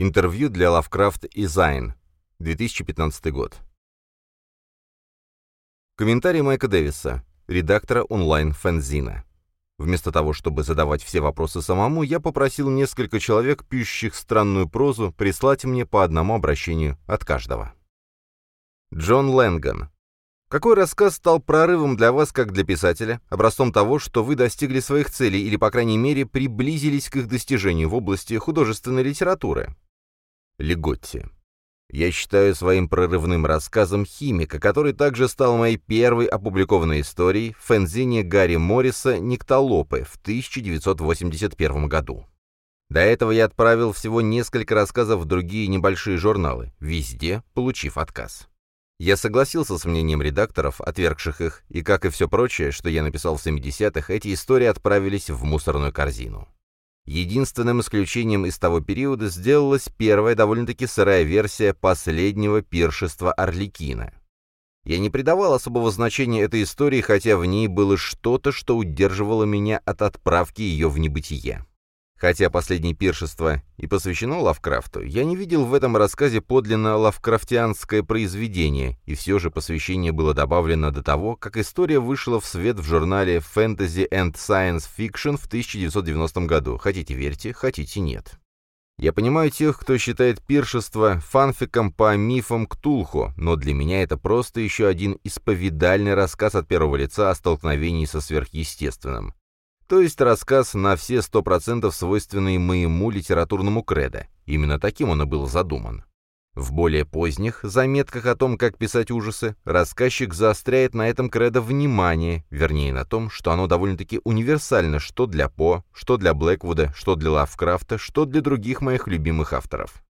Интервью для Lovecraft и Zine. 2015 год. Комментарий Майка Дэвиса, редактора онлайн-фэнзина. Вместо того, чтобы задавать все вопросы самому, я попросил несколько человек, пишущих странную прозу, прислать мне по одному обращению от каждого. Джон Лэнган. Какой рассказ стал прорывом для вас как для писателя, образцом того, что вы достигли своих целей или, по крайней мере, приблизились к их достижению в области художественной литературы? Леготти. Я считаю своим прорывным рассказом «Химика», который также стал моей первой опубликованной историей в фэнзине Гарри Морриса «Никтолопы» в 1981 году. До этого я отправил всего несколько рассказов в другие небольшие журналы, везде получив отказ. Я согласился с мнением редакторов, отвергших их, и, как и все прочее, что я написал в 70-х, эти истории отправились в мусорную корзину. Единственным исключением из того периода сделалась первая довольно-таки сырая версия последнего пиршества Орликина. Я не придавал особого значения этой истории, хотя в ней было что-то, что удерживало меня от отправки ее в небытие. Хотя последнее пиршество и посвящено Лавкрафту, я не видел в этом рассказе подлинно лавкрафтианское произведение, и все же посвящение было добавлено до того, как история вышла в свет в журнале Fantasy and Science Fiction в 1990 году. Хотите верьте, хотите нет. Я понимаю тех, кто считает пиршество фанфиком по мифам Ктулху, но для меня это просто еще один исповедальный рассказ от первого лица о столкновении со сверхъестественным. То есть рассказ на все сто процентов свойственный моему литературному кредо. Именно таким он и был задуман. В более поздних заметках о том, как писать ужасы, рассказчик заостряет на этом кредо внимание, вернее на том, что оно довольно-таки универсально что для По, что для Блэквуда, что для Лавкрафта, что для других моих любимых авторов.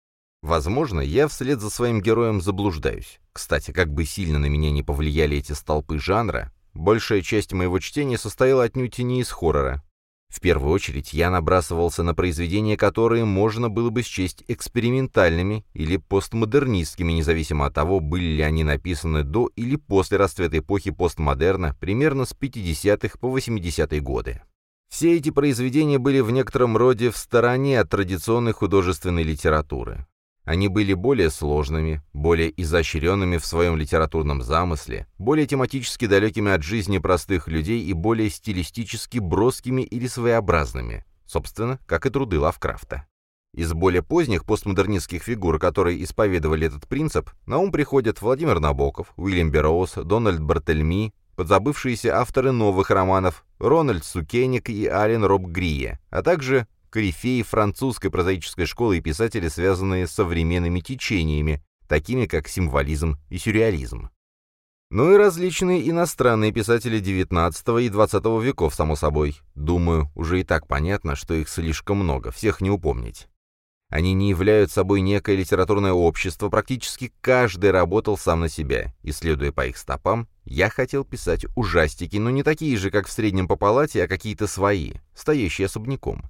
Возможно, я вслед за своим героем заблуждаюсь. Кстати, как бы сильно на меня не повлияли эти столпы жанра, Большая часть моего чтения состояла отнюдь не из хоррора. В первую очередь я набрасывался на произведения, которые можно было бы счесть экспериментальными или постмодернистскими, независимо от того, были ли они написаны до или после расцвета эпохи постмодерна, примерно с 50-х по 80-е годы. Все эти произведения были в некотором роде в стороне от традиционной художественной литературы. Они были более сложными, более изощренными в своем литературном замысле, более тематически далекими от жизни простых людей и более стилистически броскими или своеобразными, собственно, как и труды Лавкрафта. Из более поздних постмодернистских фигур, которые исповедовали этот принцип, на ум приходят Владимир Набоков, Уильям Берроуз, Дональд Бартельми, подзабывшиеся авторы новых романов Рональд Сукеник и Ален Роб Грие, а также корифеи французской прозаической школы и писатели, связанные с современными течениями, такими как символизм и сюрреализм. Ну и различные иностранные писатели XIX и XX веков, само собой. Думаю, уже и так понятно, что их слишком много, всех не упомнить. Они не являются собой некое литературное общество, практически каждый работал сам на себя, и, следуя по их стопам, я хотел писать ужастики, но не такие же, как в среднем по палате, а какие-то свои, стоящие особняком.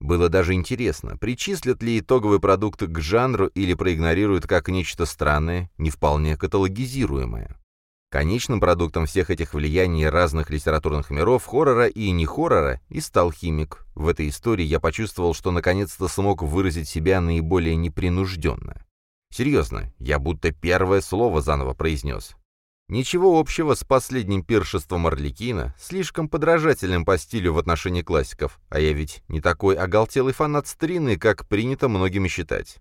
Было даже интересно, причислят ли итоговый продукт к жанру или проигнорируют как нечто странное, не вполне каталогизируемое. Конечным продуктом всех этих влияний разных литературных миров, хоррора и не хоррора, и стал химик. В этой истории я почувствовал, что наконец-то смог выразить себя наиболее непринужденно. Серьезно, я будто первое слово заново произнес. Ничего общего с последним пиршеством Орликина, слишком подражательным по стилю в отношении классиков, а я ведь не такой оголтелый фанат старины, как принято многими считать.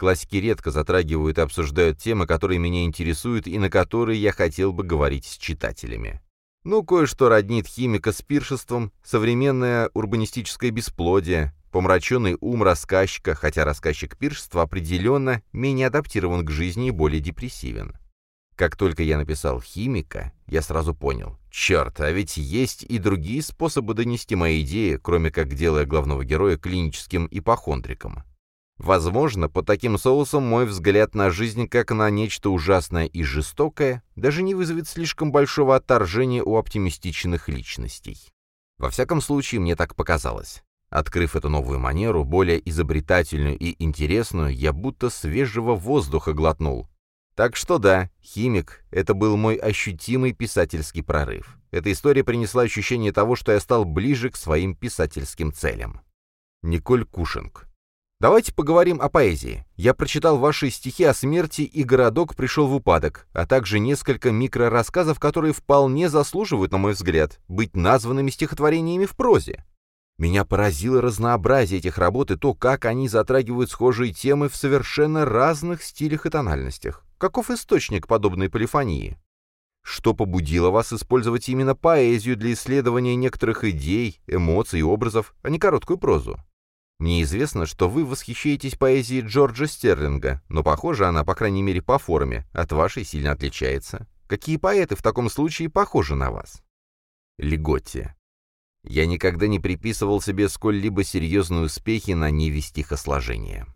Классики редко затрагивают и обсуждают темы, которые меня интересуют и на которые я хотел бы говорить с читателями. Ну, кое-что роднит химика с пиршеством, современное урбанистическое бесплодие, помраченный ум рассказчика, хотя рассказчик пиршества определенно менее адаптирован к жизни и более депрессивен. Как только я написал «химика», я сразу понял, черт, а ведь есть и другие способы донести мои идеи, кроме как делая главного героя клиническим ипохондриком. Возможно, по таким соусам мой взгляд на жизнь как на нечто ужасное и жестокое даже не вызовет слишком большого отторжения у оптимистичных личностей. Во всяком случае, мне так показалось. Открыв эту новую манеру, более изобретательную и интересную, я будто свежего воздуха глотнул, так что да, «Химик» — это был мой ощутимый писательский прорыв. Эта история принесла ощущение того, что я стал ближе к своим писательским целям. Николь Кушинг. Давайте поговорим о поэзии. Я прочитал ваши стихи о смерти и городок пришел в упадок, а также несколько микрорассказов, которые вполне заслуживают, на мой взгляд, быть названными стихотворениями в прозе. Меня поразило разнообразие этих работ и то, как они затрагивают схожие темы в совершенно разных стилях и тональностях. Каков источник подобной полифонии? Что побудило вас использовать именно поэзию для исследования некоторых идей, эмоций и образов, а не короткую прозу? Мне известно, что вы восхищаетесь поэзией Джорджа Стерлинга, но, похоже, она, по крайней мере, по форме, от вашей сильно отличается. Какие поэты в таком случае похожи на вас? Леготти. Я никогда не приписывал себе сколь-либо серьезные успехи на ниве стихосложения.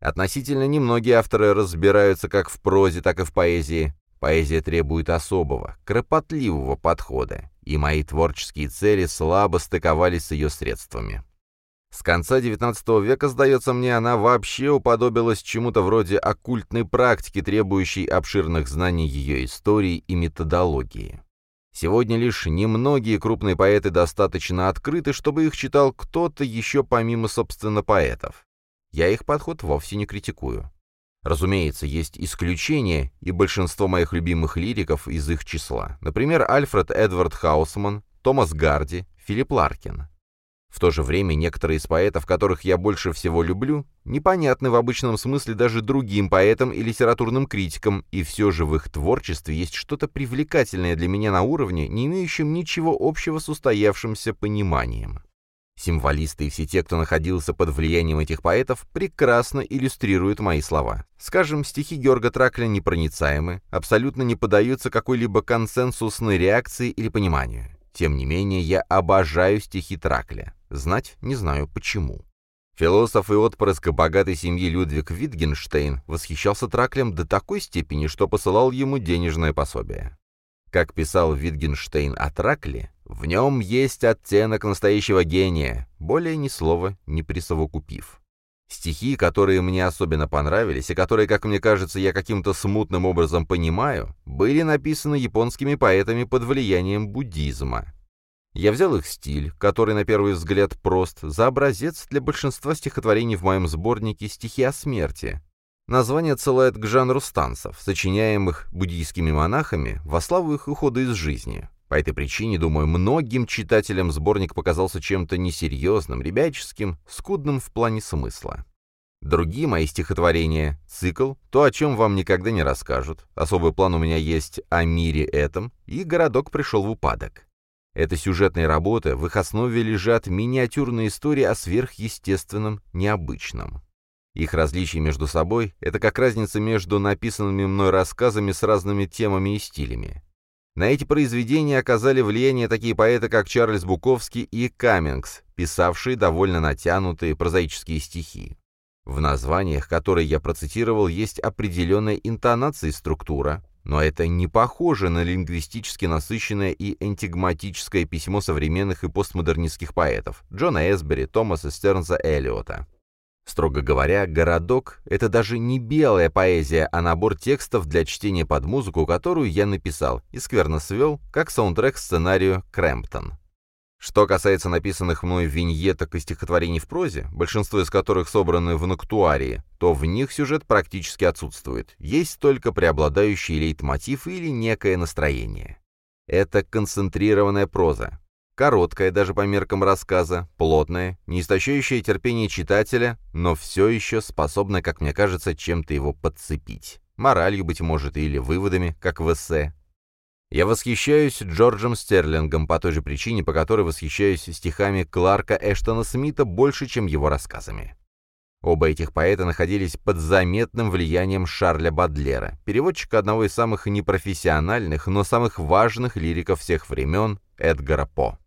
Относительно немногие авторы разбираются как в прозе, так и в поэзии. Поэзия требует особого, кропотливого подхода, и мои творческие цели слабо стыковались с ее средствами. С конца XIX века, сдается мне, она вообще уподобилась чему-то вроде оккультной практики, требующей обширных знаний ее истории и методологии. Сегодня лишь немногие крупные поэты достаточно открыты, чтобы их читал кто-то еще помимо, собственно, поэтов. Я их подход вовсе не критикую. Разумеется, есть исключения, и большинство моих любимых лириков из их числа. Например, Альфред Эдвард Хаусман, Томас Гарди, Филипп Ларкин. В то же время некоторые из поэтов, которых я больше всего люблю, непонятны в обычном смысле даже другим поэтам и литературным критикам, и все же в их творчестве есть что-то привлекательное для меня на уровне, не имеющем ничего общего с устоявшимся пониманием. Символисты и все те, кто находился под влиянием этих поэтов, прекрасно иллюстрируют мои слова. Скажем, стихи Георга Тракля непроницаемы, абсолютно не поддаются какой-либо консенсусной реакции или пониманию. Тем не менее, я обожаю стихи Тракля. Знать не знаю почему. Философ и отпрыск богатой семьи Людвиг Витгенштейн восхищался Траклем до такой степени, что посылал ему денежное пособие. Как писал Витгенштейн о Тракле, в нем есть оттенок настоящего гения, более ни слова не присовокупив. Стихи, которые мне особенно понравились, и которые, как мне кажется, я каким-то смутным образом понимаю, были написаны японскими поэтами под влиянием буддизма. Я взял их стиль, который на первый взгляд прост, за образец для большинства стихотворений в моем сборнике «Стихи о смерти». Название отсылает к жанру станцев, сочиняемых буддийскими монахами во славу их ухода из жизни. По этой причине, думаю, многим читателям сборник показался чем-то несерьезным, ребяческим, скудным в плане смысла. Другие мои стихотворения — цикл, то, о чем вам никогда не расскажут. Особый план у меня есть о мире этом, и городок пришел в упадок. Это сюжетные работы, в их основе лежат миниатюрные истории о сверхъестественном, необычном. Их различие между собой — это как разница между написанными мной рассказами с разными темами и стилями. На эти произведения оказали влияние такие поэты, как Чарльз Буковский и Каммингс, писавшие довольно натянутые прозаические стихи. В названиях, которые я процитировал, есть определенная интонация и структура, но это не похоже на лингвистически насыщенное и энтигматическое письмо современных и постмодернистских поэтов Джона Эсбери, Томаса Стернса Эллиота. Строго говоря, «Городок» — это даже не белая поэзия, а набор текстов для чтения под музыку, которую я написал и скверно свел, как саундтрек сценарию «Крэмптон». Что касается написанных мной виньеток и стихотворений в прозе, большинство из которых собраны в нактуарии, то в них сюжет практически отсутствует, есть только преобладающий лейтмотив или некое настроение. Это концентрированная проза, короткая даже по меркам рассказа, плотная, не истощающая терпение читателя, но все еще способная, как мне кажется, чем-то его подцепить. Моралью, быть может, или выводами, как в эссе, я восхищаюсь Джорджем Стерлингом по той же причине, по которой восхищаюсь стихами Кларка Эштона Смита больше, чем его рассказами. Оба этих поэта находились под заметным влиянием Шарля Бадлера, переводчика одного из самых непрофессиональных, но самых важных лириков всех времен Эдгара По.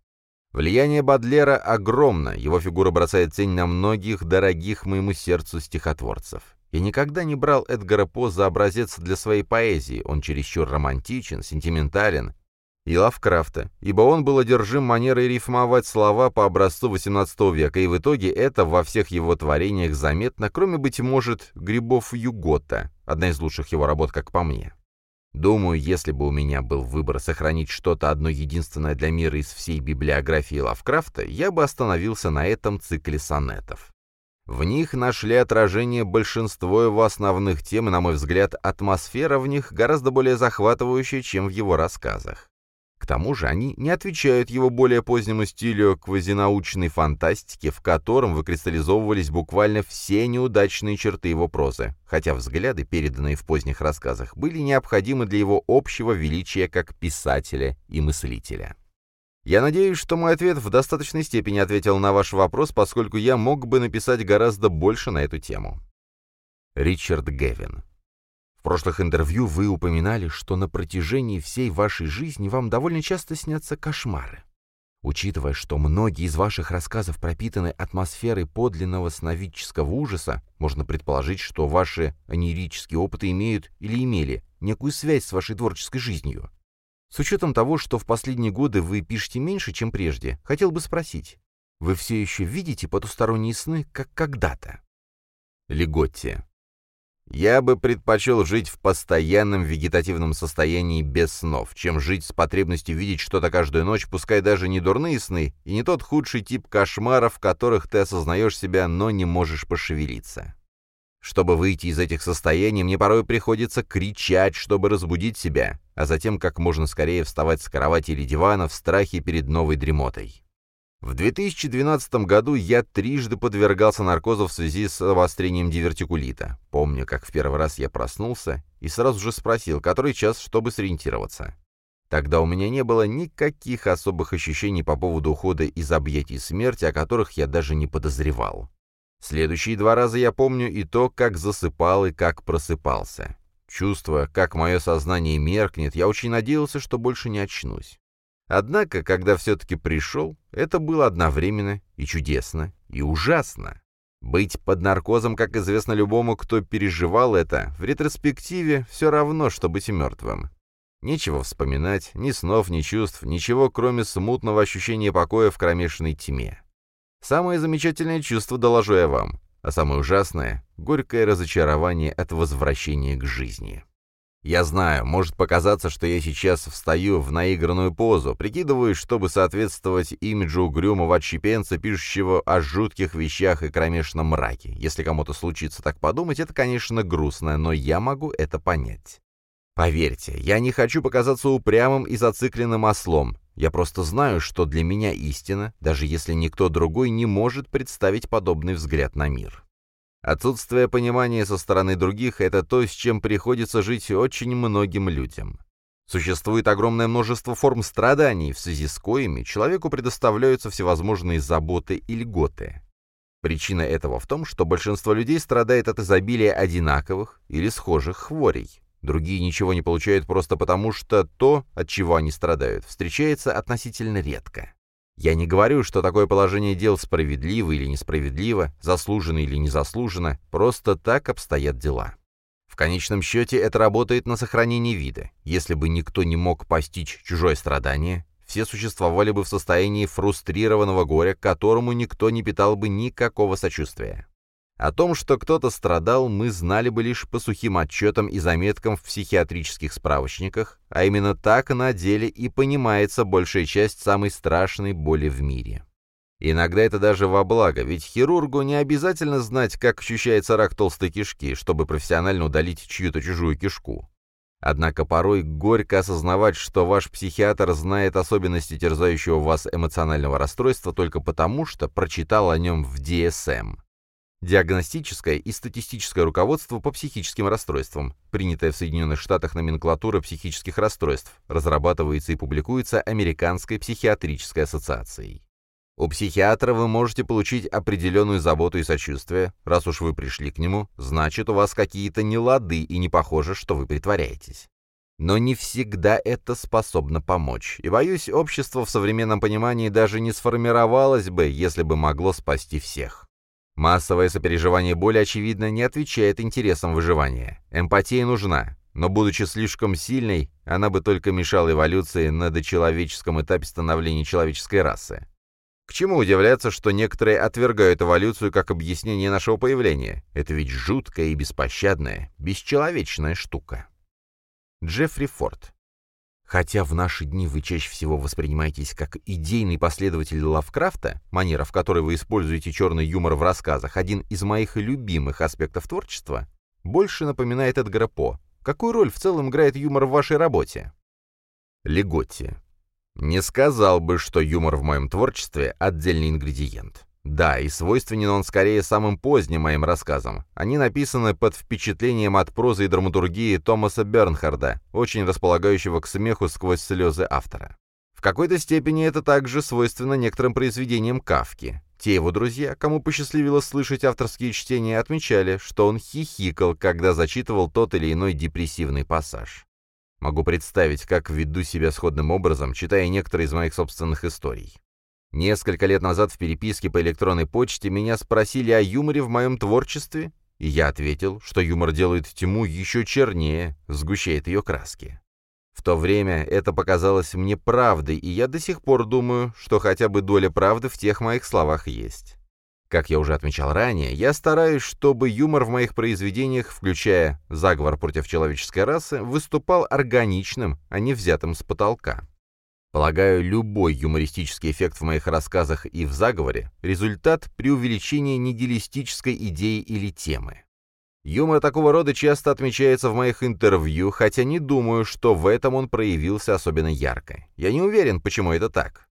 Влияние Бадлера огромно, его фигура бросает тень на многих дорогих моему сердцу стихотворцев. Я никогда не брал Эдгара По за образец для своей поэзии, он чересчур романтичен, сентиментален, и Лавкрафта, ибо он был одержим манерой рифмовать слова по образцу XVIII века, и в итоге это во всех его творениях заметно, кроме, быть может, «Грибов Югота», одна из лучших его работ, как по мне. Думаю, если бы у меня был выбор сохранить что-то одно единственное для мира из всей библиографии Лавкрафта, я бы остановился на этом цикле сонетов. В них нашли отражение большинство его основных тем, и, на мой взгляд, атмосфера в них гораздо более захватывающая, чем в его рассказах. К тому же они не отвечают его более позднему стилю квазинаучной фантастики, в котором выкристаллизовывались буквально все неудачные черты его прозы, хотя взгляды, переданные в поздних рассказах, были необходимы для его общего величия как писателя и мыслителя. Я надеюсь, что мой ответ в достаточной степени ответил на ваш вопрос, поскольку я мог бы написать гораздо больше на эту тему. Ричард Гевин в прошлых интервью вы упоминали, что на протяжении всей вашей жизни вам довольно часто снятся кошмары. Учитывая, что многие из ваших рассказов пропитаны атмосферой подлинного сновидческого ужаса, можно предположить, что ваши анерические опыты имеют или имели некую связь с вашей творческой жизнью. С учетом того, что в последние годы вы пишете меньше, чем прежде, хотел бы спросить, вы все еще видите потусторонние сны, как когда-то? Леготти. Я бы предпочел жить в постоянном вегетативном состоянии без снов, чем жить с потребностью видеть что-то каждую ночь, пускай даже не дурные сны, и не тот худший тип кошмаров, в которых ты осознаешь себя, но не можешь пошевелиться. Чтобы выйти из этих состояний, мне порой приходится кричать, чтобы разбудить себя, а затем как можно скорее вставать с кровати или дивана в страхе перед новой дремотой. В 2012 году я трижды подвергался наркозу в связи с обострением дивертикулита. Помню, как в первый раз я проснулся и сразу же спросил, который час, чтобы сориентироваться. Тогда у меня не было никаких особых ощущений по поводу ухода из объятий смерти, о которых я даже не подозревал. Следующие два раза я помню и то, как засыпал и как просыпался. Чувствуя, как мое сознание меркнет, я очень надеялся, что больше не очнусь. Однако, когда все-таки пришел, это было одновременно и чудесно, и ужасно. Быть под наркозом, как известно любому, кто переживал это, в ретроспективе все равно, что быть мертвым. Нечего вспоминать, ни снов, ни чувств, ничего, кроме смутного ощущения покоя в кромешной тьме. Самое замечательное чувство доложу я вам, а самое ужасное — горькое разочарование от возвращения к жизни. Я знаю, может показаться, что я сейчас встаю в наигранную позу, прикидываюсь, чтобы соответствовать имиджу угрюмого отщепенца, пишущего о жутких вещах и кромешном мраке. Если кому-то случится так подумать, это, конечно, грустно, но я могу это понять. Поверьте, я не хочу показаться упрямым и зацикленным ослом. Я просто знаю, что для меня истина, даже если никто другой не может представить подобный взгляд на мир. Отсутствие понимания со стороны других – это то, с чем приходится жить очень многим людям. Существует огромное множество форм страданий, в связи с коими человеку предоставляются всевозможные заботы и льготы. Причина этого в том, что большинство людей страдает от изобилия одинаковых или схожих хворей. Другие ничего не получают просто потому, что то, от чего они страдают, встречается относительно редко. Я не говорю, что такое положение дел справедливо или несправедливо, заслуженно или незаслуженно, просто так обстоят дела. В конечном счете это работает на сохранение вида. Если бы никто не мог постичь чужое страдание, все существовали бы в состоянии фрустрированного горя, к которому никто не питал бы никакого сочувствия. О том, что кто-то страдал, мы знали бы лишь по сухим отчетам и заметкам в психиатрических справочниках, а именно так на деле и понимается большая часть самой страшной боли в мире. Иногда это даже во благо, ведь хирургу не обязательно знать, как ощущается рак толстой кишки, чтобы профессионально удалить чью-то чужую кишку. Однако порой горько осознавать, что ваш психиатр знает особенности терзающего вас эмоционального расстройства только потому, что прочитал о нем в DSM. Диагностическое и статистическое руководство по психическим расстройствам, принятое в Соединенных Штатах номенклатура психических расстройств, разрабатывается и публикуется Американской психиатрической ассоциацией. У психиатра вы можете получить определенную заботу и сочувствие. Раз уж вы пришли к нему, значит, у вас какие-то нелады и не похоже, что вы притворяетесь. Но не всегда это способно помочь. И, боюсь, общество в современном понимании даже не сформировалось бы, если бы могло спасти всех. Массовое сопереживание боли, очевидно, не отвечает интересам выживания. Эмпатия нужна, но, будучи слишком сильной, она бы только мешала эволюции на дочеловеческом этапе становления человеческой расы. К чему удивляться, что некоторые отвергают эволюцию как объяснение нашего появления? Это ведь жуткая и беспощадная, бесчеловечная штука. Джеффри Форд Хотя в наши дни вы чаще всего воспринимаетесь как идейный последователь Лавкрафта, манера, в которой вы используете черный юмор в рассказах, один из моих любимых аспектов творчества, больше напоминает Эдгара По. Какую роль в целом играет юмор в вашей работе? Леготти. Не сказал бы, что юмор в моем творчестве – отдельный ингредиент. Да, и свойственен он скорее самым поздним моим рассказам. Они написаны под впечатлением от прозы и драматургии Томаса Бернхарда, очень располагающего к смеху сквозь слезы автора. В какой-то степени это также свойственно некоторым произведениям Кавки. Те его друзья, кому посчастливилось слышать авторские чтения, отмечали, что он хихикал, когда зачитывал тот или иной депрессивный пассаж. Могу представить, как веду себя сходным образом, читая некоторые из моих собственных историй. Несколько лет назад в переписке по электронной почте меня спросили о юморе в моем творчестве, и я ответил, что юмор делает тьму еще чернее, сгущает ее краски. В то время это показалось мне правдой, и я до сих пор думаю, что хотя бы доля правды в тех моих словах есть. Как я уже отмечал ранее, я стараюсь, чтобы юмор в моих произведениях, включая «Заговор против человеческой расы», выступал органичным, а не взятым с потолка. Полагаю, любой юмористический эффект в моих рассказах и в заговоре – результат преувеличения нигилистической идеи или темы. Юмор такого рода часто отмечается в моих интервью, хотя не думаю, что в этом он проявился особенно ярко. Я не уверен, почему это так.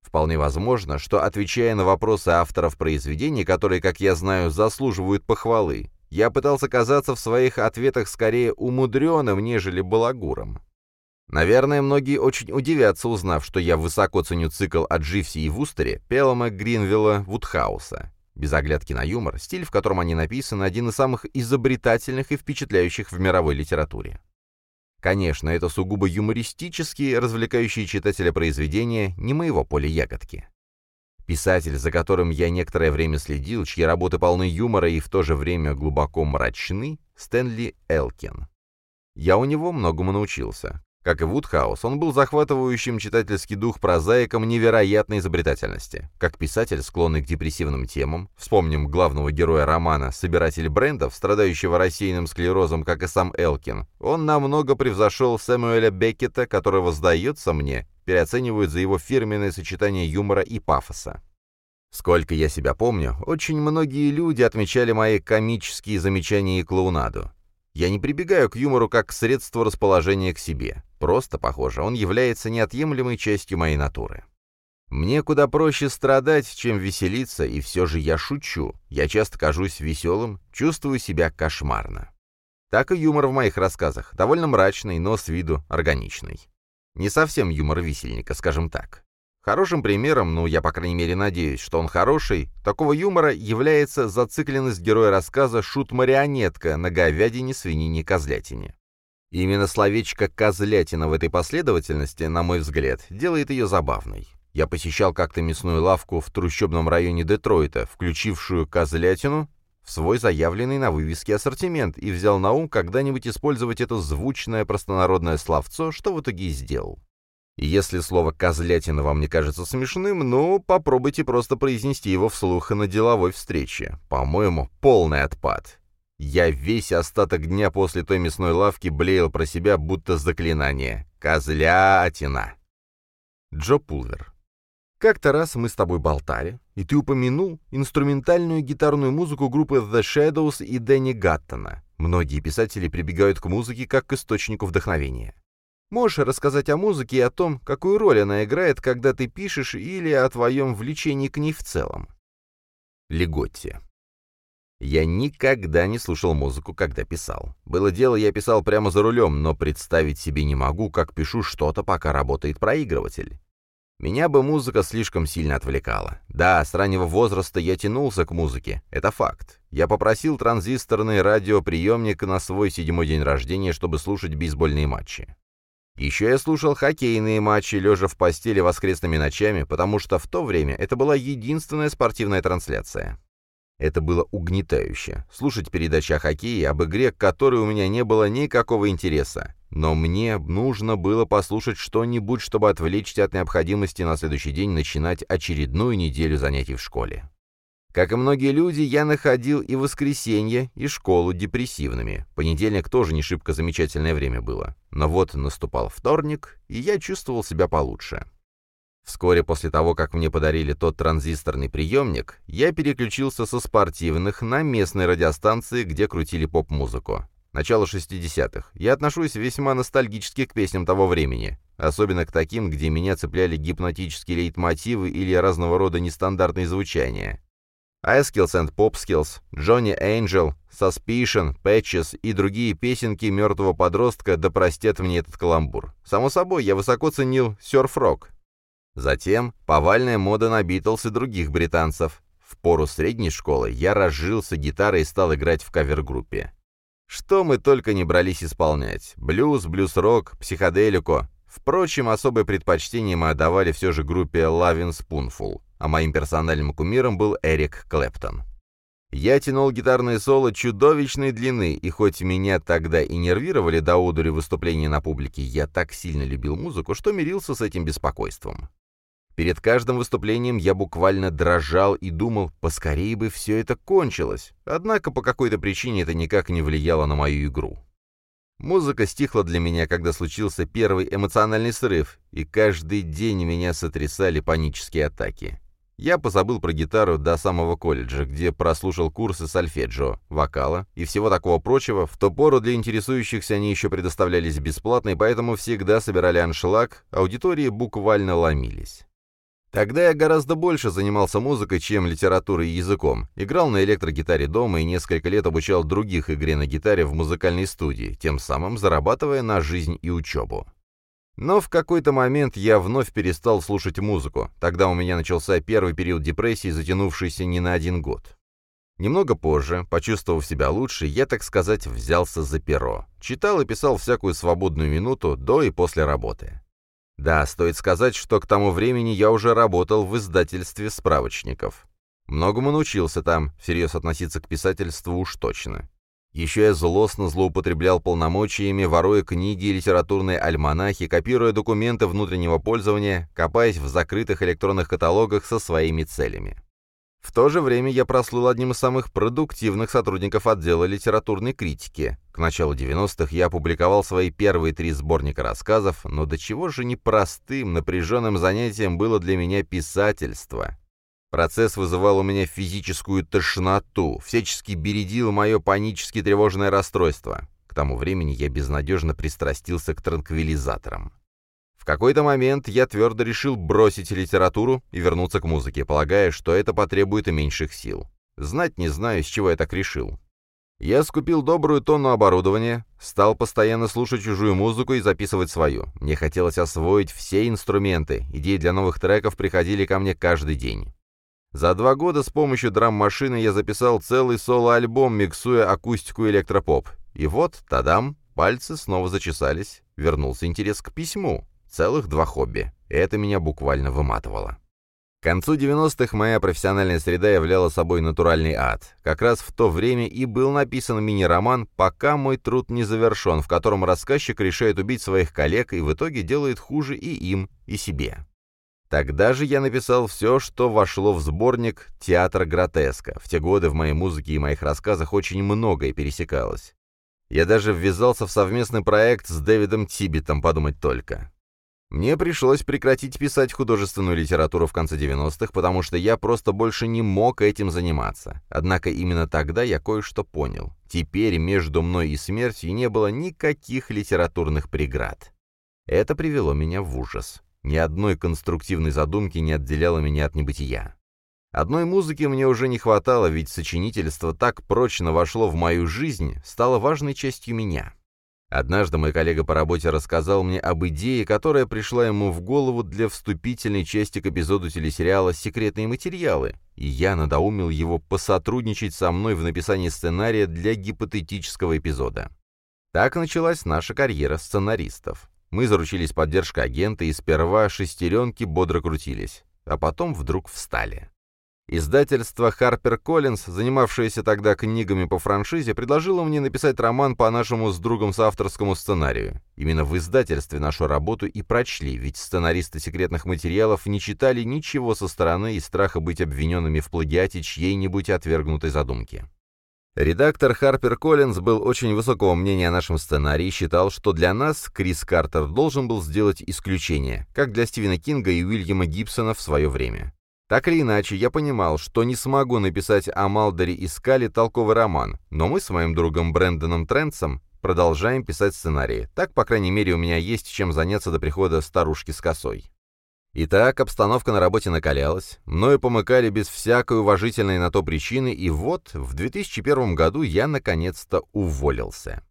Вполне возможно, что, отвечая на вопросы авторов произведений, которые, как я знаю, заслуживают похвалы, я пытался казаться в своих ответах скорее умудренным, нежели балагуром. Наверное, многие очень удивятся, узнав, что я высоко ценю цикл о Дживсе и Вустере, Пелома, Гринвилла, Вудхауса. Без оглядки на юмор, стиль, в котором они написаны, один из самых изобретательных и впечатляющих в мировой литературе. Конечно, это сугубо юмористические, развлекающие читателя произведения, не моего поля ягодки. Писатель, за которым я некоторое время следил, чьи работы полны юмора и в то же время глубоко мрачны, Стэнли Элкин. Я у него многому научился. Как и Вудхаус, он был захватывающим читательский дух прозаиком невероятной изобретательности. Как писатель, склонный к депрессивным темам, вспомним главного героя романа «Собиратель брендов», страдающего рассеянным склерозом, как и сам Элкин, он намного превзошел Сэмуэля Беккета, которого, сдается мне, переоценивают за его фирменное сочетание юмора и пафоса. Сколько я себя помню, очень многие люди отмечали мои комические замечания и клоунаду. Я не прибегаю к юмору как к средству расположения к себе. Просто, похоже, он является неотъемлемой частью моей натуры. Мне куда проще страдать, чем веселиться, и все же я шучу. Я часто кажусь веселым, чувствую себя кошмарно. Так и юмор в моих рассказах, довольно мрачный, но с виду органичный. Не совсем юмор висельника, скажем так. Хорошим примером, ну, я по крайней мере надеюсь, что он хороший, такого юмора является зацикленность героя рассказа «Шут-марионетка» на говядине, свинине, козлятине. именно словечко «козлятина» в этой последовательности, на мой взгляд, делает ее забавной. Я посещал как-то мясную лавку в трущобном районе Детройта, включившую козлятину в свой заявленный на вывеске ассортимент, и взял на ум когда-нибудь использовать это звучное простонародное словцо, что в итоге и сделал. Если слово «козлятина» вам не кажется смешным, ну, попробуйте просто произнести его вслух на деловой встрече. По-моему, полный отпад. Я весь остаток дня после той мясной лавки блеял про себя, будто заклинание. «Козлятина!» Джо Пулвер. Как-то раз мы с тобой болтали, и ты упомянул инструментальную гитарную музыку группы The Shadows и Дэнни Гаттона. Многие писатели прибегают к музыке как к источнику вдохновения. Можешь рассказать о музыке и о том, какую роль она играет, когда ты пишешь, или о твоем влечении к ней в целом? Леготти. Я никогда не слушал музыку, когда писал. Было дело, я писал прямо за рулем, но представить себе не могу, как пишу что-то, пока работает проигрыватель. Меня бы музыка слишком сильно отвлекала. Да, с раннего возраста я тянулся к музыке, это факт. Я попросил транзисторный радиоприемник на свой седьмой день рождения, чтобы слушать бейсбольные матчи. Еще я слушал хоккейные матчи, лежа в постели воскресными ночами, потому что в то время это была единственная спортивная трансляция. Это было угнетающе. Слушать передачи о хоккее, об игре, к которой у меня не было никакого интереса. Но мне нужно было послушать что-нибудь, чтобы отвлечься от необходимости на следующий день начинать очередную неделю занятий в школе. Как и многие люди, я находил и воскресенье, и школу депрессивными. Понедельник тоже не шибко замечательное время было. Но вот наступал вторник, и я чувствовал себя получше. Вскоре после того, как мне подарили тот транзисторный приемник, я переключился со спортивных на местной радиостанции, где крутили поп-музыку. Начало 60-х. Я отношусь весьма ностальгически к песням того времени, особенно к таким, где меня цепляли гипнотические лейтмотивы или разного рода нестандартные звучания. iSkills and Popskills, Johnny Angel, Suspicion, Patches и другие песенки мертвого подростка да простят мне этот каламбур. Само собой, я высоко ценил серф-рок, Затем повальная мода на Битлз и других британцев. В пору средней школы я разжился гитарой и стал играть в кавер-группе. Что мы только не брались исполнять. Блюз, блюз-рок, психоделику. Впрочем, особое предпочтение мы отдавали все же группе Lovin' Spoonful, а моим персональным кумиром был Эрик Клэптон. Я тянул гитарные соло чудовищной длины, и хоть меня тогда и нервировали до одури выступления на публике, я так сильно любил музыку, что мирился с этим беспокойством. Перед каждым выступлением я буквально дрожал и думал, поскорее бы все это кончилось. Однако по какой-то причине это никак не влияло на мою игру. Музыка стихла для меня, когда случился первый эмоциональный срыв, и каждый день меня сотрясали панические атаки. Я позабыл про гитару до самого колледжа, где прослушал курсы сольфеджио, вокала и всего такого прочего. В ту пору для интересующихся они еще предоставлялись бесплатно, и поэтому всегда собирали аншлаг, аудитории буквально ломились. Тогда я гораздо больше занимался музыкой, чем литературой и языком. Играл на электрогитаре дома и несколько лет обучал других игре на гитаре в музыкальной студии, тем самым зарабатывая на жизнь и учебу. Но в какой-то момент я вновь перестал слушать музыку. Тогда у меня начался первый период депрессии, затянувшийся не на один год. Немного позже, почувствовав себя лучше, я, так сказать, взялся за перо. Читал и писал всякую свободную минуту до и после работы. Да, стоит сказать, что к тому времени я уже работал в издательстве справочников. Многому научился там, всерьез относиться к писательству уж точно. Еще я злостно злоупотреблял полномочиями, воруя книги и литературные альманахи, копируя документы внутреннего пользования, копаясь в закрытых электронных каталогах со своими целями. В то же время я прослыл одним из самых продуктивных сотрудников отдела литературной критики. К началу 90-х я опубликовал свои первые три сборника рассказов, но до чего же непростым, напряженным занятием было для меня писательство. Процесс вызывал у меня физическую тошноту, всячески бередил мое панически тревожное расстройство. К тому времени я безнадежно пристрастился к транквилизаторам какой-то момент я твердо решил бросить литературу и вернуться к музыке, полагая, что это потребует меньших сил. Знать не знаю, с чего я так решил. Я скупил добрую тонну оборудования, стал постоянно слушать чужую музыку и записывать свою. Мне хотелось освоить все инструменты, идеи для новых треков приходили ко мне каждый день. За два года с помощью драм-машины я записал целый соло-альбом, миксуя акустику и электропоп. И вот, тадам, пальцы снова зачесались, вернулся интерес к письму. Целых два хобби. Это меня буквально выматывало. К концу 90-х моя профессиональная среда являла собой натуральный ад. Как раз в то время и был написан мини-роман «Пока мой труд не завершен», в котором рассказчик решает убить своих коллег и в итоге делает хуже и им, и себе. Тогда же я написал все, что вошло в сборник «Театр гротеска». В те годы в моей музыке и моих рассказах очень многое пересекалось. Я даже ввязался в совместный проект с Дэвидом Тибетом, подумать только. Мне пришлось прекратить писать художественную литературу в конце 90-х, потому что я просто больше не мог этим заниматься. Однако именно тогда я кое-что понял. Теперь между мной и смертью не было никаких литературных преград. Это привело меня в ужас. Ни одной конструктивной задумки не отделяло меня от небытия. Одной музыки мне уже не хватало, ведь сочинительство так прочно вошло в мою жизнь, стало важной частью меня. Однажды мой коллега по работе рассказал мне об идее, которая пришла ему в голову для вступительной части к эпизоду телесериала «Секретные материалы», и я надоумил его посотрудничать со мной в написании сценария для гипотетического эпизода. Так началась наша карьера сценаристов. Мы заручились поддержкой агента, и сперва шестеренки бодро крутились, а потом вдруг встали. Издательство HarperCollins, занимавшееся тогда книгами по франшизе, предложило мне написать роман по нашему с другом соавторскому сценарию. Именно в издательстве нашу работу и прочли, ведь сценаристы секретных материалов не читали ничего со стороны из страха быть обвиненными в плагиате чьей-нибудь отвергнутой задумки. Редактор Харпер Коллинз был очень высокого мнения о нашем сценарии и считал, что для нас Крис Картер должен был сделать исключение, как для Стивена Кинга и Уильяма Гибсона в свое время. Так или иначе, я понимал, что не смогу написать о Малдере и Скале толковый роман, но мы с моим другом Брэндоном Трентсом продолжаем писать сценарии. Так, по крайней мере, у меня есть чем заняться до прихода старушки с косой. Итак, обстановка на работе накалялась, мною помыкали без всякой уважительной на то причины, и вот в 2001 году я наконец-то уволился.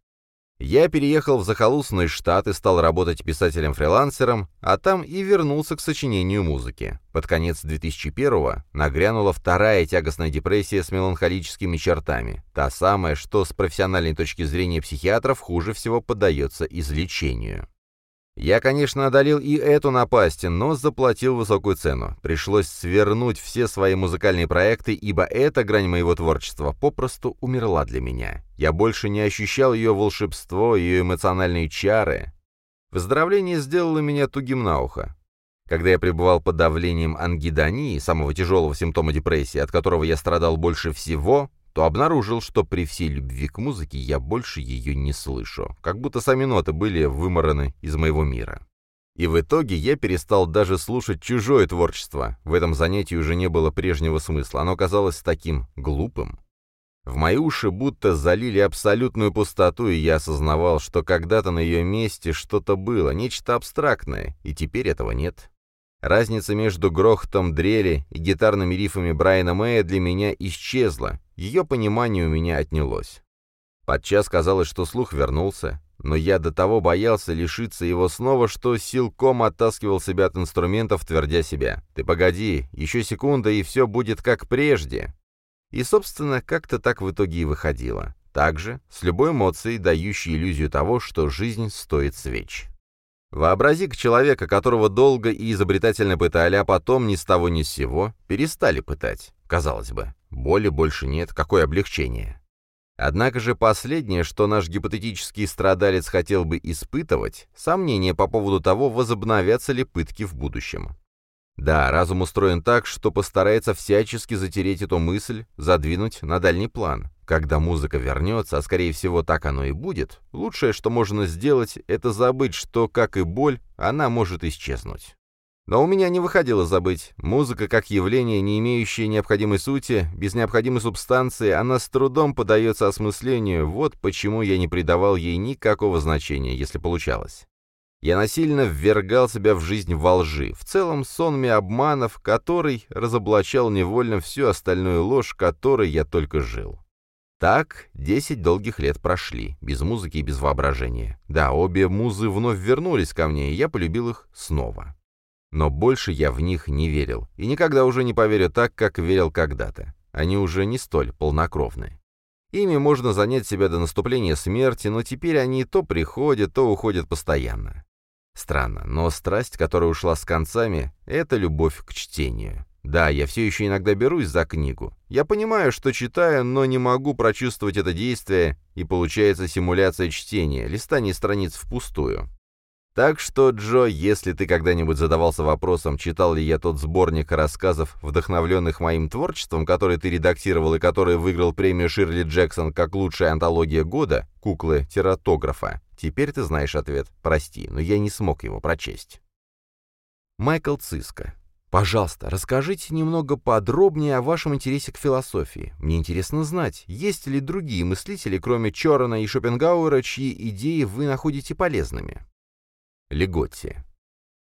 Я переехал в захолустный штат и стал работать писателем-фрилансером, а там и вернулся к сочинению музыки. Под конец 2001-го нагрянула вторая тягостная депрессия с меланхолическими чертами, та самая, что с профессиональной точки зрения психиатров хуже всего поддается излечению. Я, конечно, одолел и эту напасть, но заплатил высокую цену. Пришлось свернуть все свои музыкальные проекты, ибо эта грань моего творчества попросту умерла для меня. Я больше не ощущал ее волшебство, ее эмоциональные чары. Выздоровление сделало меня тугим на ухо. Когда я пребывал под давлением ангидонии, самого тяжелого симптома депрессии, от которого я страдал больше всего, то обнаружил, что при всей любви к музыке я больше ее не слышу, как будто сами ноты были вымораны из моего мира. И в итоге я перестал даже слушать чужое творчество. В этом занятии уже не было прежнего смысла, оно казалось таким глупым. В мои уши будто залили абсолютную пустоту, и я осознавал, что когда-то на ее месте что-то было, нечто абстрактное, и теперь этого нет. Разница между грохотом дрели и гитарными рифами Брайана Мэя для меня исчезла, ее понимание у меня отнялось. Подчас казалось, что слух вернулся, но я до того боялся лишиться его снова, что силком оттаскивал себя от инструментов, твердя себя «Ты погоди, еще секунда, и все будет как прежде». И, собственно, как-то так в итоге и выходило. Также, с любой эмоцией, дающей иллюзию того, что жизнь стоит свеч. Вообрази-ка человека, которого долго и изобретательно пытали, а потом ни с того ни с сего перестали пытать. Казалось бы, боли больше нет, какое облегчение. Однако же последнее, что наш гипотетический страдалец хотел бы испытывать, сомнение по поводу того, возобновятся ли пытки в будущем. Да, разум устроен так, что постарается всячески затереть эту мысль, задвинуть на дальний план. Когда музыка вернется, а скорее всего так оно и будет, лучшее, что можно сделать, это забыть, что, как и боль, она может исчезнуть. Но у меня не выходило забыть. Музыка как явление, не имеющее необходимой сути, без необходимой субстанции, она с трудом подается осмыслению, вот почему я не придавал ей никакого значения, если получалось. Я насильно ввергал себя в жизнь во лжи, в целом сонме обманов, который разоблачал невольно всю остальную ложь, которой я только жил. Так, десять долгих лет прошли, без музыки и без воображения. Да, обе музы вновь вернулись ко мне, и я полюбил их снова. Но больше я в них не верил, и никогда уже не поверю так, как верил когда-то. Они уже не столь полнокровны. Ими можно занять себя до наступления смерти, но теперь они то приходят, то уходят постоянно. Странно, но страсть, которая ушла с концами, — это любовь к чтению. Да, я все еще иногда берусь за книгу. Я понимаю, что читаю, но не могу прочувствовать это действие, и получается симуляция чтения, листание страниц впустую. Так что, Джо, если ты когда-нибудь задавался вопросом, читал ли я тот сборник рассказов, вдохновленных моим творчеством, который ты редактировал и который выиграл премию Ширли Джексон как лучшая антология года, куклы тератографа, теперь ты знаешь ответ. Прости, но я не смог его прочесть. Майкл Циско Пожалуйста, расскажите немного подробнее о вашем интересе к философии. Мне интересно знать, есть ли другие мыслители, кроме Чорона и Шопенгауэра, чьи идеи вы находите полезными? Леготти.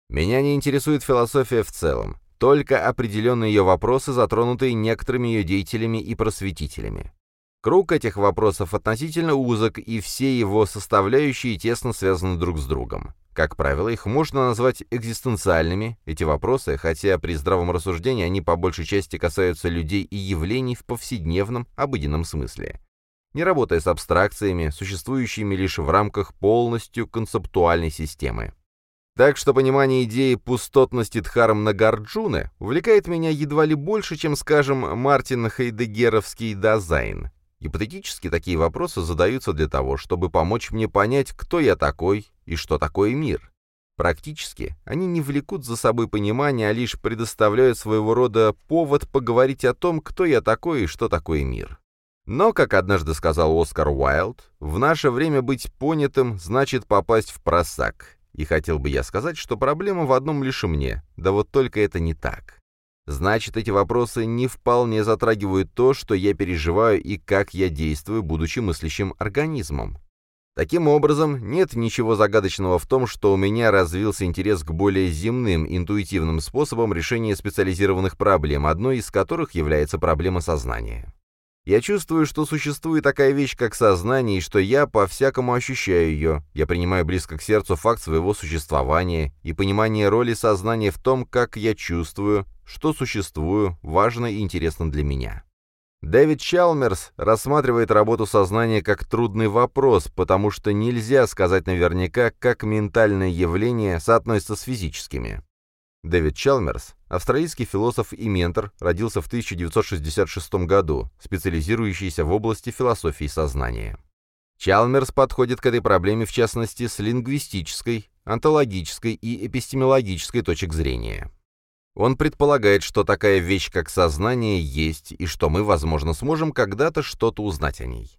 Меня не интересует философия в целом, только определенные ее вопросы, затронутые некоторыми ее деятелями и просветителями. Круг этих вопросов относительно узок, и все его составляющие тесно связаны друг с другом. Как правило, их можно назвать экзистенциальными, эти вопросы, хотя при здравом рассуждении они по большей части касаются людей и явлений в повседневном, обыденном смысле. Не работая с абстракциями, существующими лишь в рамках полностью концептуальной системы. Так что понимание идеи пустотности Дхарм Нагарджуны увлекает меня едва ли больше, чем, скажем, Мартин Хайдегеровский дизайн. Гипотетически такие вопросы задаются для того, чтобы помочь мне понять, кто я такой и что такое мир. Практически они не влекут за собой понимание, а лишь предоставляют своего рода повод поговорить о том, кто я такой и что такое мир. Но, как однажды сказал Оскар Уайлд, в наше время быть понятым значит попасть в просак. И хотел бы я сказать, что проблема в одном лишь мне, да вот только это не так. Значит, эти вопросы не вполне затрагивают то, что я переживаю и как я действую, будучи мыслящим организмом. Таким образом, нет ничего загадочного в том, что у меня развился интерес к более земным, интуитивным способам решения специализированных проблем, одной из которых является проблема сознания. Я чувствую, что существует такая вещь, как сознание, и что я по-всякому ощущаю ее. Я принимаю близко к сердцу факт своего существования, и понимание роли сознания в том, как я чувствую, что существую, важно и интересно для меня. Дэвид Чалмерс рассматривает работу сознания как трудный вопрос, потому что нельзя сказать наверняка, как ментальные явления соотносятся с физическими. Дэвид Чалмерс, австралийский философ и ментор, родился в 1966 году, специализирующийся в области философии сознания. Чалмерс подходит к этой проблеме в частности с лингвистической, онтологической и эпистемологической точек зрения. Он предполагает, что такая вещь, как сознание, есть, и что мы, возможно, сможем когда-то что-то узнать о ней.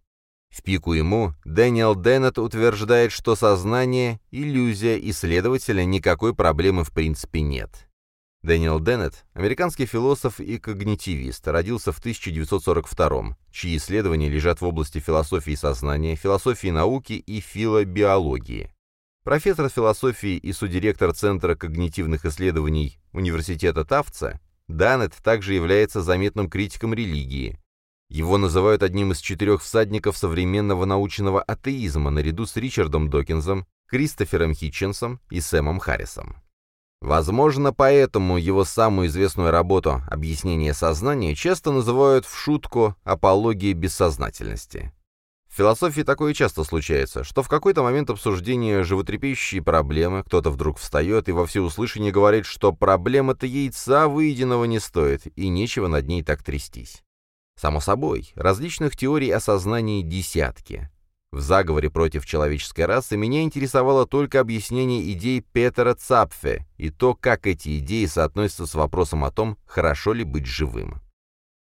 В пику ему Дэниел Деннет утверждает, что сознание – иллюзия, и, следовательно, никакой проблемы в принципе нет. Дэниел Деннет, американский философ и когнитивист, родился в 1942 чьи исследования лежат в области философии сознания, философии науки и филобиологии. Профессор философии и судиректор Центра когнитивных исследований Университета Тавца, Данет также является заметным критиком религии. Его называют одним из четырех всадников современного научного атеизма наряду с Ричардом Докинзом, Кристофером Хитченсом и Сэмом Харрисом. Возможно, поэтому его самую известную работу «Объяснение сознания» часто называют в шутку «апологией бессознательности». В философии такое часто случается, что в какой-то момент обсуждения животрепещущей проблемы кто-то вдруг встает и во всеуслышание говорит, что проблема-то яйца выеденного не стоит, и нечего над ней так трястись. Само собой, различных теорий о сознании десятки. В заговоре против человеческой расы меня интересовало только объяснение идей Петера Цапфе и то, как эти идеи соотносятся с вопросом о том, хорошо ли быть живым.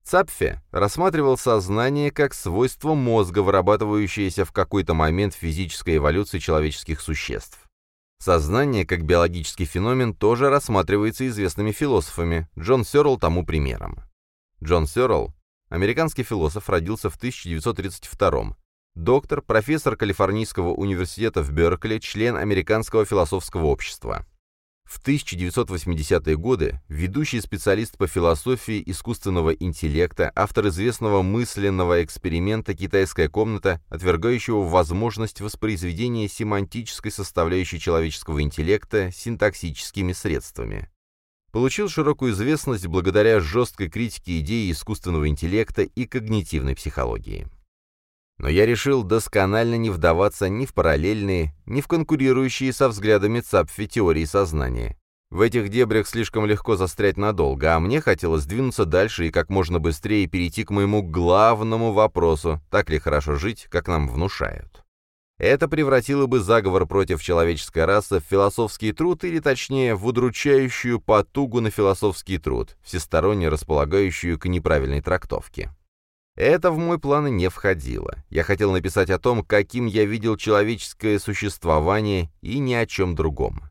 Цапфе рассматривал сознание как свойство мозга, вырабатывающееся в какой-то момент физической эволюции человеческих существ. Сознание как биологический феномен тоже рассматривается известными философами, Джон Сёрл тому примером. Джон Сёрл, американский философ, родился в 1932 доктор, профессор Калифорнийского университета в Беркли, член Американского философского общества. В 1980-е годы ведущий специалист по философии искусственного интеллекта, автор известного мысленного эксперимента «Китайская комната», отвергающего возможность воспроизведения семантической составляющей человеческого интеллекта синтаксическими средствами. Получил широкую известность благодаря жесткой критике идеи искусственного интеллекта и когнитивной психологии. Но я решил досконально не вдаваться ни в параллельные, ни в конкурирующие со взглядами Цапфи теории сознания. В этих дебрях слишком легко застрять надолго, а мне хотелось двинуться дальше и как можно быстрее перейти к моему главному вопросу, так ли хорошо жить, как нам внушают. Это превратило бы заговор против человеческой расы в философский труд, или точнее, в удручающую потугу на философский труд, всесторонне располагающую к неправильной трактовке. Это в мой планы не входило. Я хотел написать о том, каким я видел человеческое существование, и ни о чем другом.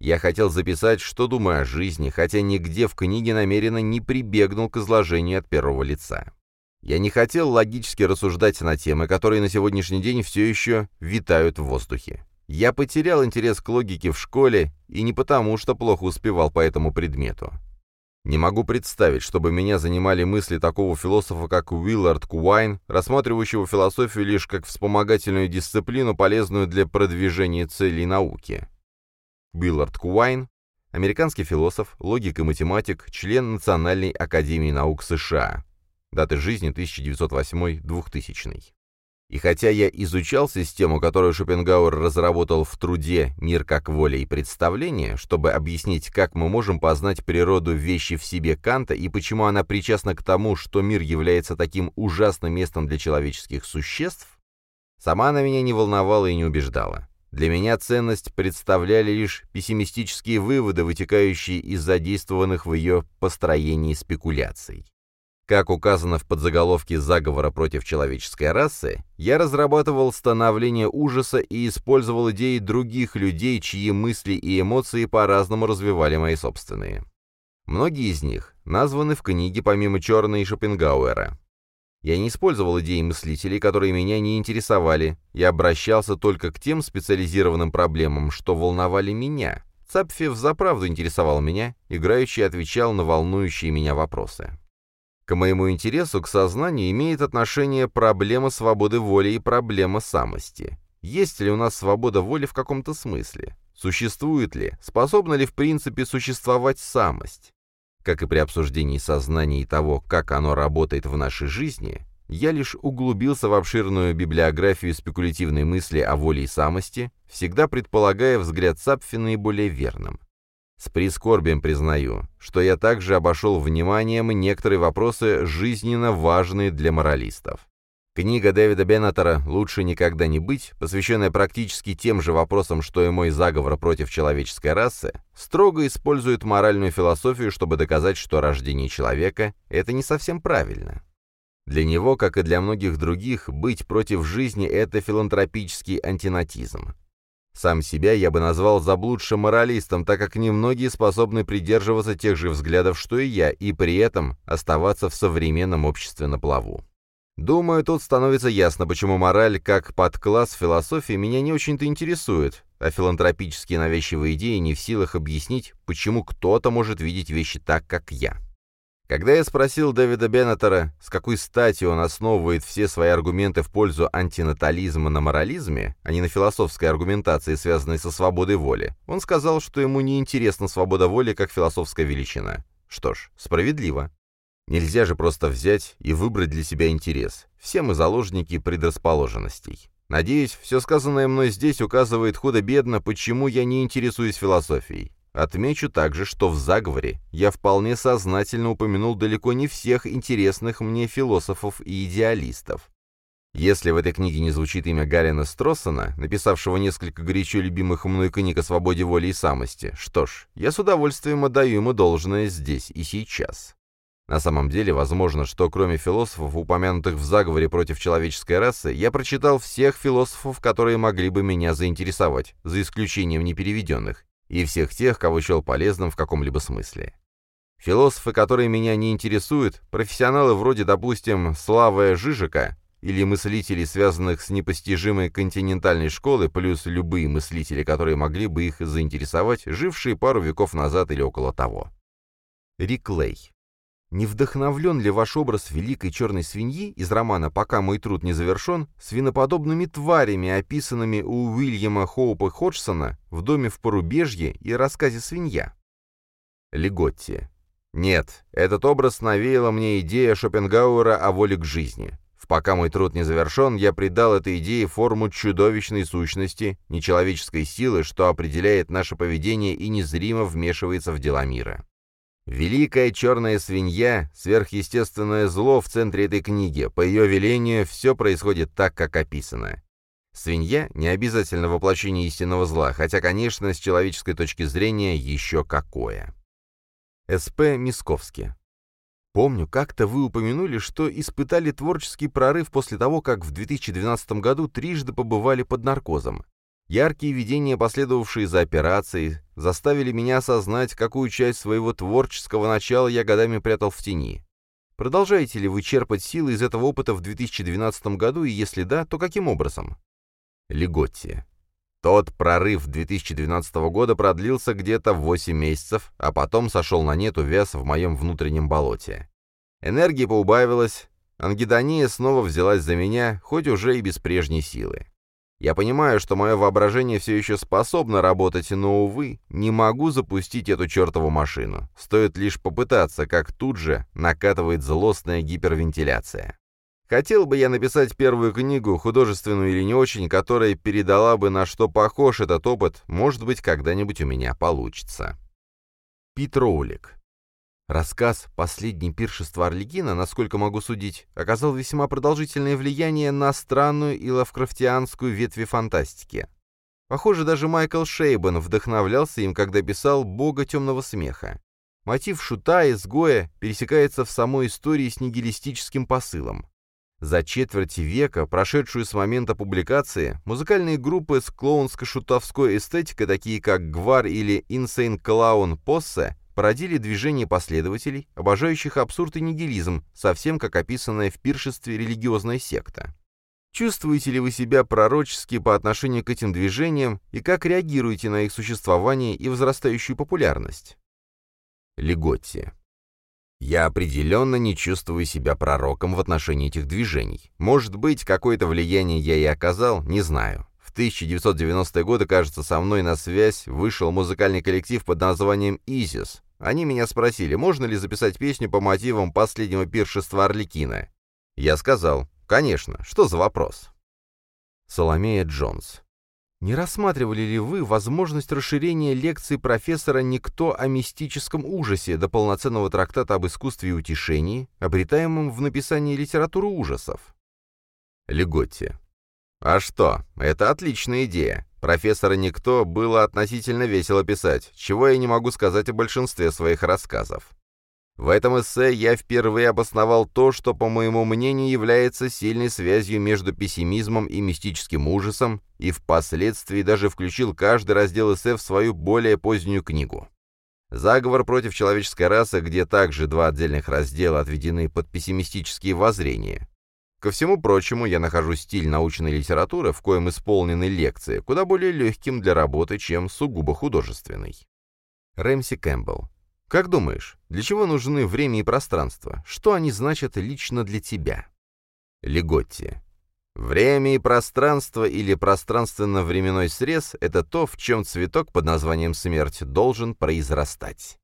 Я хотел записать, что думаю о жизни, хотя нигде в книге намеренно не прибегнул к изложению от первого лица. Я не хотел логически рассуждать на темы, которые на сегодняшний день все еще витают в воздухе. Я потерял интерес к логике в школе, и не потому, что плохо успевал по этому предмету. Не могу представить, чтобы меня занимали мысли такого философа, как Уиллард Куайн, рассматривающего философию лишь как вспомогательную дисциплину, полезную для продвижения целей науки. Уиллард Куайн – американский философ, логик и математик, член Национальной академии наук США. Дата жизни 1908-2000. И хотя я изучал систему, которую Шопенгауэр разработал в труде «Мир как воля и представление», чтобы объяснить, как мы можем познать природу вещи в себе Канта и почему она причастна к тому, что мир является таким ужасным местом для человеческих существ, сама она меня не волновала и не убеждала. Для меня ценность представляли лишь пессимистические выводы, вытекающие из задействованных в ее построении спекуляций. Как указано в подзаголовке заговора против человеческой расы, я разрабатывал становление ужаса и использовал идеи других людей, чьи мысли и эмоции по-разному развивали мои собственные. Многие из них названы в книге помимо Черна и Шопенгауэра. Я не использовал идеи мыслителей, которые меня не интересовали, я обращался только к тем специализированным проблемам, что волновали меня. Цапфев заправду интересовал меня, играющий отвечал на волнующие меня вопросы. К моему интересу к сознанию имеет отношение проблема свободы воли и проблема самости. Есть ли у нас свобода воли в каком-то смысле? Существует ли, способна ли в принципе существовать самость? Как и при обсуждении сознания и того, как оно работает в нашей жизни, я лишь углубился в обширную библиографию спекулятивной мысли о воле и самости, всегда предполагая взгляд Сапфи наиболее верным. С прискорбием признаю, что я также обошел вниманием некоторые вопросы, жизненно важные для моралистов. Книга Дэвида Беннетера «Лучше никогда не быть», посвященная практически тем же вопросам, что и мой заговор против человеческой расы, строго использует моральную философию, чтобы доказать, что рождение человека – это не совсем правильно. Для него, как и для многих других, быть против жизни – это филантропический антинатизм. Сам себя я бы назвал заблудшим моралистом, так как немногие способны придерживаться тех же взглядов, что и я, и при этом оставаться в современном обществе на плаву. Думаю, тут становится ясно, почему мораль как подкласс философии меня не очень-то интересует, а филантропические навязчивые идеи не в силах объяснить, почему кто-то может видеть вещи так, как я. Когда я спросил Дэвида Беннетера, с какой стати он основывает все свои аргументы в пользу антинатализма на морализме, а не на философской аргументации, связанной со свободой воли, он сказал, что ему не интересна свобода воли как философская величина. Что ж, справедливо. Нельзя же просто взять и выбрать для себя интерес. Все мы заложники предрасположенностей. Надеюсь, все сказанное мной здесь указывает худо-бедно, почему я не интересуюсь философией. Отмечу также, что в заговоре я вполне сознательно упомянул далеко не всех интересных мне философов и идеалистов. Если в этой книге не звучит имя Гарина Строссона, написавшего несколько горячо любимых мной книг о свободе воли и самости, что ж, я с удовольствием отдаю ему должное здесь и сейчас. На самом деле, возможно, что кроме философов, упомянутых в заговоре против человеческой расы, я прочитал всех философов, которые могли бы меня заинтересовать, за исключением непереведенных, и всех тех, кого счел полезным в каком-либо смысле. Философы, которые меня не интересуют, профессионалы вроде, допустим, Славы Жижика или мыслителей, связанных с непостижимой континентальной школой, плюс любые мыслители, которые могли бы их заинтересовать, жившие пару веков назад или около того. Риклей. Не вдохновлен ли ваш образ великой черной свиньи из романа «Пока мой труд не завершен» свиноподобными тварями, описанными у Уильяма Хоупа Ходжсона в доме в порубежье и рассказе «Свинья»? Леготти. Нет, этот образ навеяла мне идея Шопенгауэра о воле к жизни. В «Пока мой труд не завершен» я придал этой идее форму чудовищной сущности, нечеловеческой силы, что определяет наше поведение и незримо вмешивается в дела мира. Великая черная свинья — сверхъестественное зло в центре этой книги. По ее велению все происходит так, как описано. Свинья — не обязательно воплощение истинного зла, хотя, конечно, с человеческой точки зрения еще какое. С.П. Мисковский. Помню, как-то вы упомянули, что испытали творческий прорыв после того, как в 2012 году трижды побывали под наркозом. Яркие видения, последовавшие за операцией, заставили меня осознать, какую часть своего творческого начала я годами прятал в тени. Продолжаете ли вы черпать силы из этого опыта в 2012 году, и если да, то каким образом? Леготти. Тот прорыв 2012 года продлился где-то 8 месяцев, а потом сошел на нет, увяз в моем внутреннем болоте. Энергия поубавилась, ангидония снова взялась за меня, хоть уже и без прежней силы. Я понимаю, что мое воображение все еще способно работать, но, увы, не могу запустить эту чертову машину. Стоит лишь попытаться, как тут же накатывает злостная гипервентиляция. Хотел бы я написать первую книгу, художественную или не очень, которая передала бы, на что похож этот опыт, может быть, когда-нибудь у меня получится. Пит. Рассказ «Последнее пиршество Орликина», насколько могу судить, оказал весьма продолжительное влияние на странную и лавкрафтианскую ветви фантастики. Похоже, даже Майкл Шейбан вдохновлялся им, когда писал «Бога темного смеха». Мотив шута, изгоя, пересекается в самой истории с нигилистическим посылом. За четверть века, прошедшую с момента публикации, музыкальные группы с клоунско-шутовской эстетикой, такие как «Гвар» или «Insane Clown Posse», породили движение последователей, обожающих абсурд и нигилизм, совсем как описанная в пиршестве религиозная секта. Чувствуете ли вы себя пророчески по отношению к этим движениям и как реагируете на их существование и возрастающую популярность? Леготти. Я определенно не чувствую себя пророком в отношении этих движений. Может быть, какое-то влияние я и оказал, не знаю. В 1990-е годы, кажется, со мной на связь вышел музыкальный коллектив под названием «Изис». Они меня спросили, можно ли записать песню по мотивам последнего пиршества Орликина. Я сказал, конечно, что за вопрос? Соломея Джонс. Не рассматривали ли вы возможность расширения лекции профессора «Никто о мистическом ужасе» до полноценного трактата об искусстве и утешении, обретаемом в написании литературы ужасов? Леготти. А что, это отличная идея. Профессора «Никто» было относительно весело писать, чего я не могу сказать о большинстве своих рассказов. В этом эссе я впервые обосновал то, что, по моему мнению, является сильной связью между пессимизмом и мистическим ужасом, и впоследствии даже включил каждый раздел эссе в свою более позднюю книгу. «Заговор против человеческой расы», где также два отдельных раздела отведены под пессимистические воззрения. Ко всему прочему, я нахожу стиль научной литературы, в коем исполнены лекции, куда более легким для работы, чем сугубо художественный. Рэмси Кэмпбелл. Как думаешь, для чего нужны время и пространство? Что они значат лично для тебя? Леготти. Время и пространство или пространственно-временной срез — это то, в чем цветок под названием смерть должен произрастать.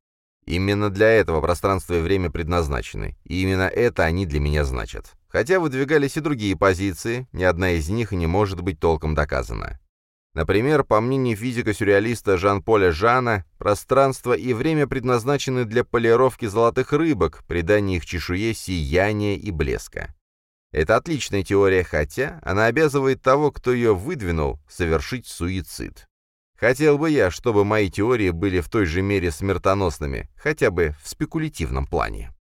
Именно для этого пространство и время предназначены, и именно это они для меня значат. Хотя выдвигались и другие позиции, ни одна из них не может быть толком доказана. Например, по мнению физика-сюрреалиста Жан-Поля Жана, пространство и время предназначены для полировки золотых рыбок, придания их чешуе сияния и блеска. Это отличная теория, хотя она обязывает того, кто ее выдвинул, совершить суицид. Хотел бы я, чтобы мои теории были в той же мере смертоносными, хотя бы в спекулятивном плане.